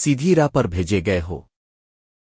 سیدھی راہ پر بھیجے گئے ہو۔